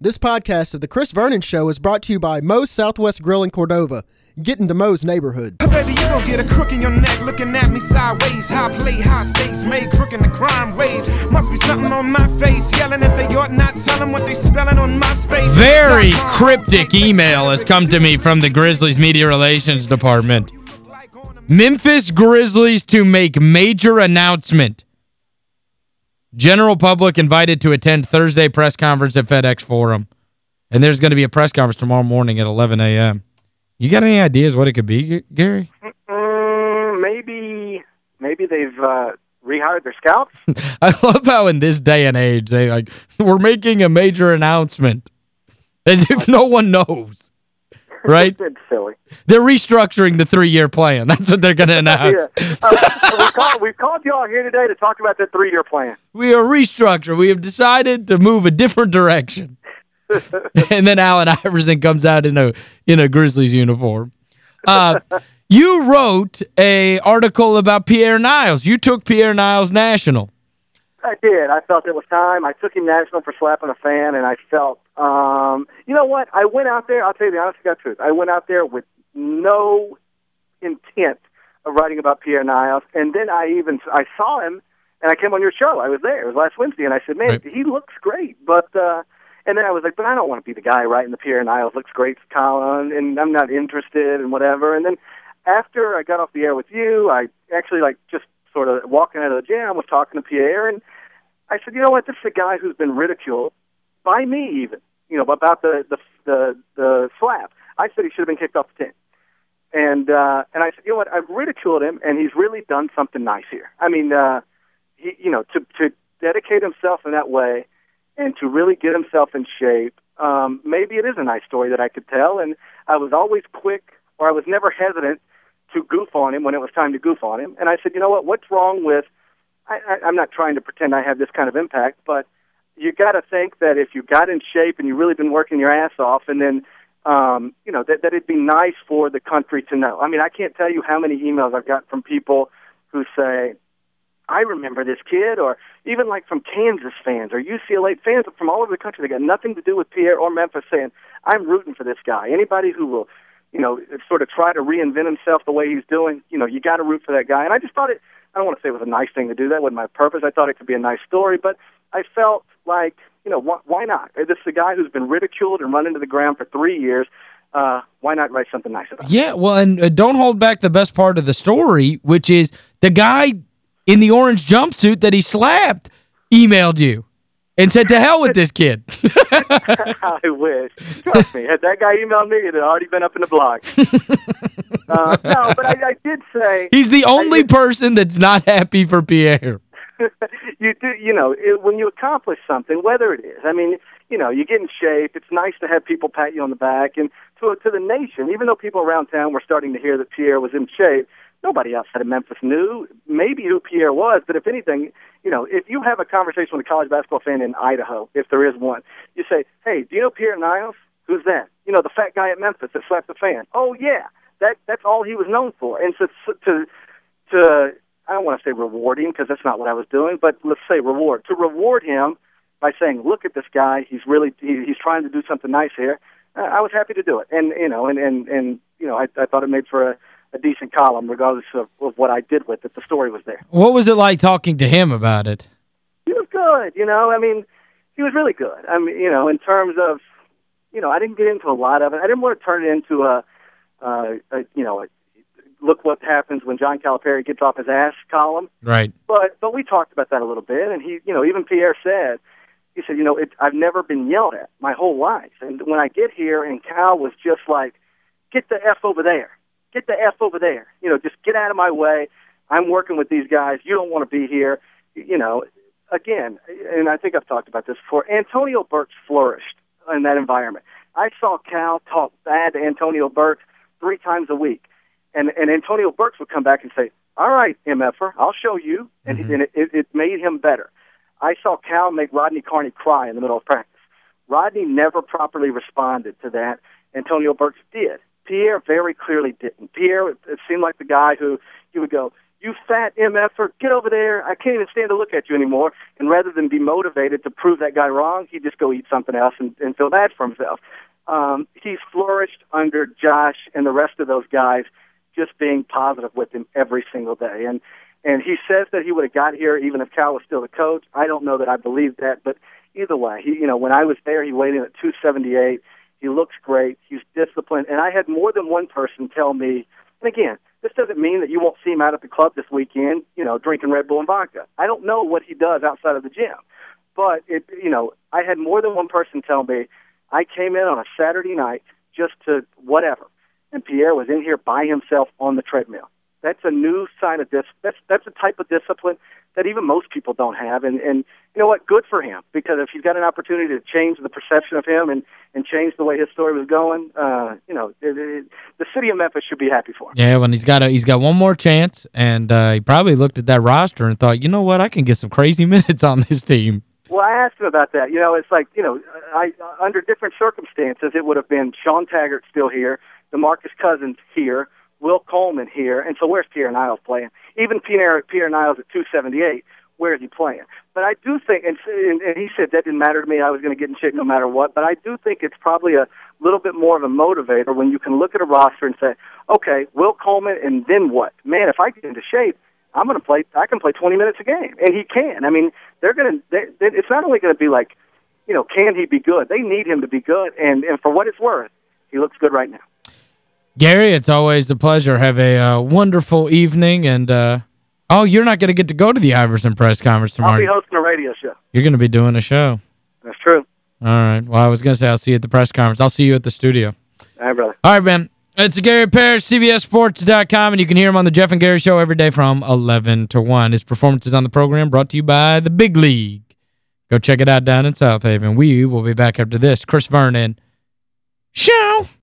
This podcast of The Chris Vernon Show is brought to you by Moe's Southwest Grill in Cordova. Get into Moe's neighborhood. Oh, baby, you gon' get a crook in your neck looking at me sideways. High play, high stakes, made crook in the crime wave. Must be something on my face, yelling if they ought not tell them what they spelling on my space. Very cryptic email has come to me from the Grizzlies Media Relations Department. Memphis Grizzlies to make major announcement. General public invited to attend Thursday press conference at FedEx Forum. And there's going to be a press conference tomorrow morning at 11 a.m. You got any ideas what it could be, Gary? Mm, maybe maybe they've uh, rehired their scouts. I love how in this day and age they like we're making a major announcement as if no one knows. Right? it's silly. They're restructuring the three-year plan. That's what they're going to announce. yeah. Uh, we called, we've called you all here today to talk about the three-year plan. We are restructuring. We have decided to move a different direction. and then Allen Iverson comes out in a in a Grizzlies uniform. Uh, you wrote a article about Pierre Niles. You took Pierre Niles national. I did. I felt it was time. I took him national for slapping a fan, and I felt, um, you know what? I went out there. I'll tell you the honest God truth. I went out there with no intent of writing about Pierre Niles, and then I even I saw him, and I came on your show. I was there. It was last Wednesday, and I said, "Man, right. he looks great," but. uh and then I was like, but I don't want to be the guy writing the Pierre Niles looks great column, and I'm not interested and whatever. And then after I got off the air with you, I actually like just sort of walking out of the gym was talking to Pierre, and I said, you know what, this is a guy who's been ridiculed by me even, you know, about the the the, the slap. I said he should have been kicked off the team. And uh and I said, you know what, I've ridiculed him and he's really done something nice here. I mean, uh he you know, to to dedicate himself in that way and to really get himself in shape, um, maybe it is a nice story that I could tell and I was always quick or I was never hesitant to goof on him when it was time to goof on him. And I said, you know what, what's wrong with I, I, I'm not trying to pretend I have this kind of impact, but you got to think that if you got in shape and you really been working your ass off, and then um, you know that that it'd be nice for the country to know. I mean, I can't tell you how many emails I've got from people who say, "I remember this kid," or even like from Kansas fans or UCLA fans from all over the country. They got nothing to do with Pierre or Memphis, saying, "I'm rooting for this guy." Anybody who will, you know, sort of try to reinvent himself the way he's doing, you know, you got to root for that guy. And I just thought it I don't want to say it was a nice thing to do. That wasn't my purpose. I thought it could be a nice story, but I felt like, you know, wh- why not? This is a guy who's been ridiculed and run into the ground for three years. Uh, why not write something nice about it? Yeah, well, and uh, don't hold back the best part of the story, which is the guy in the orange jumpsuit that he slapped emailed you and said, to hell with this kid. I wish. Trust me, had that guy emailed me, it had already been up in the blog. uh, no, but I, I did say... He's the only did, person that's not happy for Pierre. you do, you know, it, when you accomplish something, whether it is, I mean, you know, you get in shape. It's nice to have people pat you on the back. And to, to the nation, even though people around town were starting to hear that Pierre was in shape, nobody outside of Memphis knew maybe who Pierre was, but if anything, you know, if you have a conversation with a college basketball fan in Idaho, if there is one, you say, "Hey, do you know Pierre Niles? Who's that? You know, the fat guy at Memphis that slapped the fan." Oh yeah, that that's all he was known for. And so to to I don't want to say rewarding because that's not what I was doing, but let's say reward to reward him by saying, "Look at this guy. He's really he, he's trying to do something nice here." Uh, I was happy to do it, and you know, and and and you know, I, I thought it made for a a decent column, regardless of, of what I did with it. The story was there. What was it like talking to him about it? He was good, you know. I mean, he was really good. I mean, you know, in terms of, you know, I didn't get into a lot of it. I didn't want to turn it into a, uh, a you know, a, look what happens when John Calipari gets off his ass column. Right. But but we talked about that a little bit, and he, you know, even Pierre said, he said, you know, it, I've never been yelled at my whole life, and when I get here, and Cal was just like, get the f over there get the F over there. You know, just get out of my way. I'm working with these guys. You don't want to be here. You know, again, and I think I've talked about this before, Antonio Burks flourished in that environment. I saw Cal talk bad to Antonio Burks three times a week. And, and Antonio Burks would come back and say, all right, MFer, I'll show you. And, mm-hmm. and it, it made him better. I saw Cal make Rodney Carney cry in the middle of practice. Rodney never properly responded to that. Antonio Burks did. Pierre very clearly didn't. Pierre, it seemed like the guy who he would go, you fat MFer, get over there. I can't even stand to look at you anymore. And rather than be motivated to prove that guy wrong, he'd just go eat something else and, and feel bad for himself. Um, he's flourished under Josh and the rest of those guys just being positive with him every single day. And and he says that he would have got here even if Cal was still the coach. I don't know that I believe that, but either way, he you know when I was there, he weighed in at 278. He looks great. He's disciplined, and I had more than one person tell me. And again, this doesn't mean that you won't see him out at the club this weekend, you know, drinking Red Bull and vodka. I don't know what he does outside of the gym, but it you know I had more than one person tell me I came in on a Saturday night just to whatever, and Pierre was in here by himself on the treadmill. That's a new sign of dis. That's that's a type of discipline that even most people don't have. And and you know what? Good for him because if he's got an opportunity to change the perception of him and and change the way his story was going, uh, you know, it, it, the city of Memphis should be happy for him. Yeah, when he's got a he's got one more chance, and uh, he probably looked at that roster and thought, you know what, I can get some crazy minutes on this team. Well, I asked him about that. You know, it's like, you know, I under different circumstances, it would have been Shawn Taggart still here, DeMarcus Cousins here, Will Coleman here, and so where's Pierre Niles playing? Even Pierre, Pierre Niles at 278, where is he playing? But I do think, and, and he said that didn't matter to me. I was going to get in shape no matter what. But I do think it's probably a little bit more of a motivator when you can look at a roster and say, okay, Will Coleman, and then what? Man, if I get into shape, I'm going to play. I can play 20 minutes a game, and he can. I mean, they're going to. they It's not only going to be like, you know, can he be good? They need him to be good, and and for what it's worth, he looks good right now. Gary, it's always a pleasure. Have a uh, wonderful evening. And, uh, oh, you're not going to get to go to the Iverson press conference tomorrow. I'll be hosting a radio show. You're going to be doing a show. That's true. All right. Well, I was going to say I'll see you at the press conference. I'll see you at the studio. All right, brother. All right, Ben. It's Gary Parrish, CBSSports.com, and you can hear him on the Jeff and Gary Show every day from 11 to 1. His performances on the program brought to you by the Big League. Go check it out down in Southaven. We will be back after this. Chris Vernon. Show!